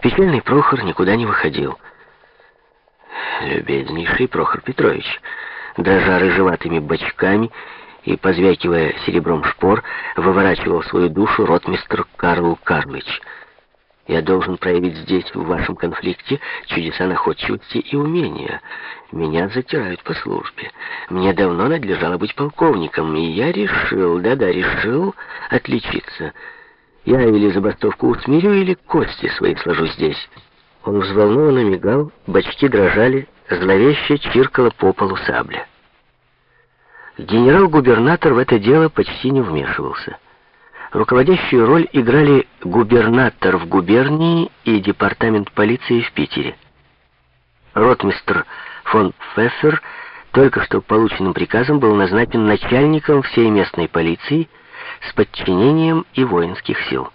Печальный Прохор никуда не выходил. Любезнейший Прохор Петрович, дрожа рыжеватыми бочками и, позвякивая серебром шпор, выворачивал свою душу ротмистр Карл Карлыч — я должен проявить здесь, в вашем конфликте, чудеса находчивости и умения. Меня затирают по службе. Мне давно надлежало быть полковником, и я решил, да-да, решил отличиться. Я или забастовку усмирю, или кости свои сложу здесь». Он взволнованно мигал, бочки дрожали, зловеще чиркала по полу сабля. Генерал-губернатор в это дело почти не вмешивался. Руководящую роль играли губернатор в губернии и департамент полиции в Питере. Ротмистр фон Пфеффер только что полученным приказом был назначен начальником всей местной полиции с подчинением и воинских сил.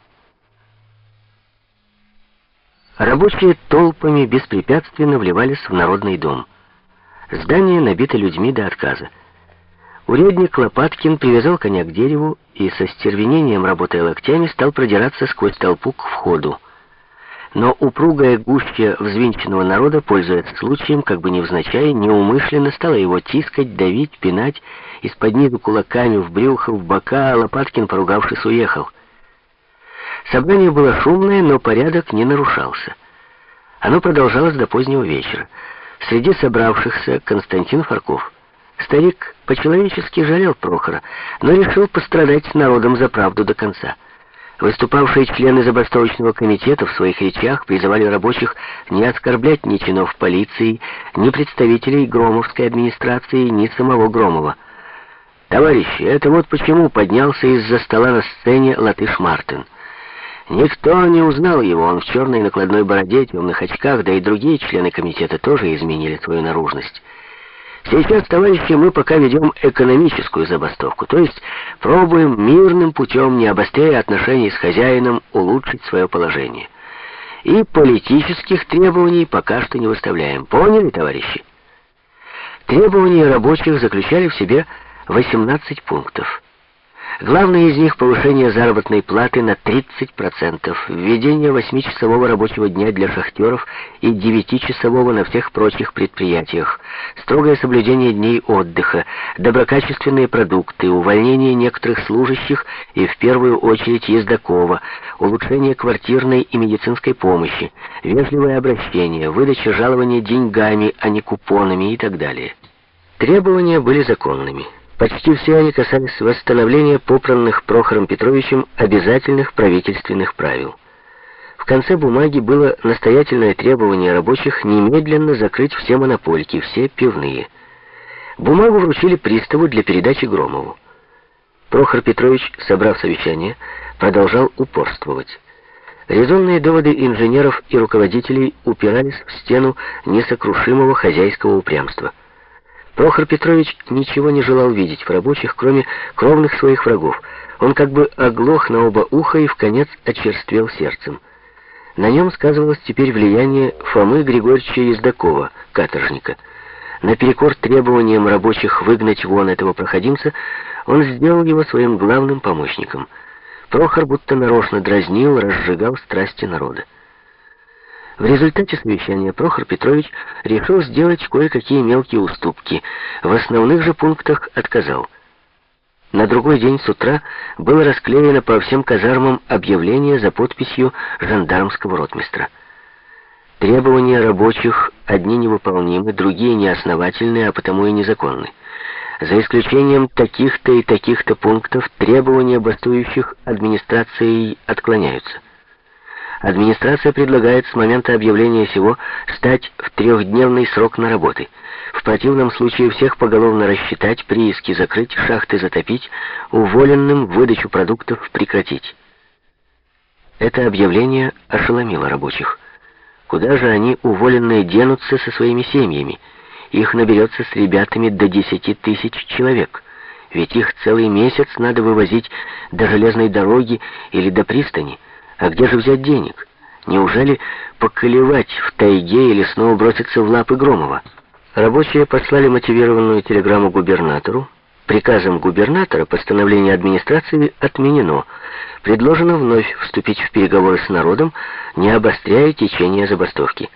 Рабочие толпами беспрепятственно вливались в Народный дом. Здание набито людьми до отказа. Урядник Лопаткин привязал коня к дереву и со стервенением, работая локтями, стал продираться сквозь толпу к входу. Но упругая гуща взвинченного народа, пользуясь случаем, как бы невзначай, неумышленно стала его тискать, давить, пинать, из-под низу кулаками в брюхо, в бока, а Лопаткин, поругавшись, уехал. Собрание было шумное, но порядок не нарушался. Оно продолжалось до позднего вечера. Среди собравшихся Константин Фарков. Старик по-человечески жалел Прохора, но решил пострадать с народом за правду до конца. Выступавшие члены забастовочного комитета в своих речах призывали рабочих не оскорблять ни чинов полиции, ни представителей Громовской администрации, ни самого Громова. «Товарищи, это вот почему поднялся из-за стола на сцене латыш Мартин. Никто не узнал его, он в черной накладной бороде, темных очках, да и другие члены комитета тоже изменили свою наружность». Сейчас, товарищи, мы пока ведем экономическую забастовку, то есть пробуем мирным путем, не обостряя отношений с хозяином, улучшить свое положение. И политических требований пока что не выставляем. Поняли, товарищи? Требования рабочих заключали в себе 18 пунктов. Главное из них повышение заработной платы на 30%, введение 8-часового рабочего дня для шахтеров и 9-часового на всех прочих предприятиях, строгое соблюдение дней отдыха, доброкачественные продукты, увольнение некоторых служащих и в первую очередь ездакова, улучшение квартирной и медицинской помощи, вежливое обращение, выдача жалования деньгами, а не купонами и так далее. Требования были законными. Почти все они касались восстановления попранных Прохором Петровичем обязательных правительственных правил. В конце бумаги было настоятельное требование рабочих немедленно закрыть все монопольки, все пивные. Бумагу вручили приставу для передачи Громову. Прохор Петрович, собрав совещание, продолжал упорствовать. Резонные доводы инженеров и руководителей упирались в стену несокрушимого хозяйского упрямства – Прохор Петрович ничего не желал видеть в рабочих, кроме кровных своих врагов. Он как бы оглох на оба уха и в конец очерствел сердцем. На нем сказывалось теперь влияние Фомы Григорьевича Ездакова, каторжника. Наперекор требованиям рабочих выгнать вон этого проходимца, он сделал его своим главным помощником. Прохор будто нарочно дразнил, разжигал страсти народа. В результате совещания Прохор Петрович решил сделать кое-какие мелкие уступки. В основных же пунктах отказал. На другой день с утра было расклеено по всем казармам объявление за подписью жандармского ротмистра. Требования рабочих одни невыполнимы, другие неосновательны, а потому и незаконны. За исключением таких-то и таких-то пунктов требования бастующих администрацией отклоняются. Администрация предлагает с момента объявления сего стать в трехдневный срок на работы. В противном случае всех поголовно рассчитать, прииски закрыть, шахты затопить, уволенным выдачу продуктов прекратить. Это объявление ошеломило рабочих. Куда же они, уволенные, денутся со своими семьями? Их наберется с ребятами до десяти тысяч человек. Ведь их целый месяц надо вывозить до железной дороги или до пристани. А где же взять денег? Неужели поколевать в тайге или снова броситься в лапы Громова? Рабочие послали мотивированную телеграмму губернатору, Приказом губернатора постановление администрации отменено. Предложено вновь вступить в переговоры с народом, не обостряя течение забастовки.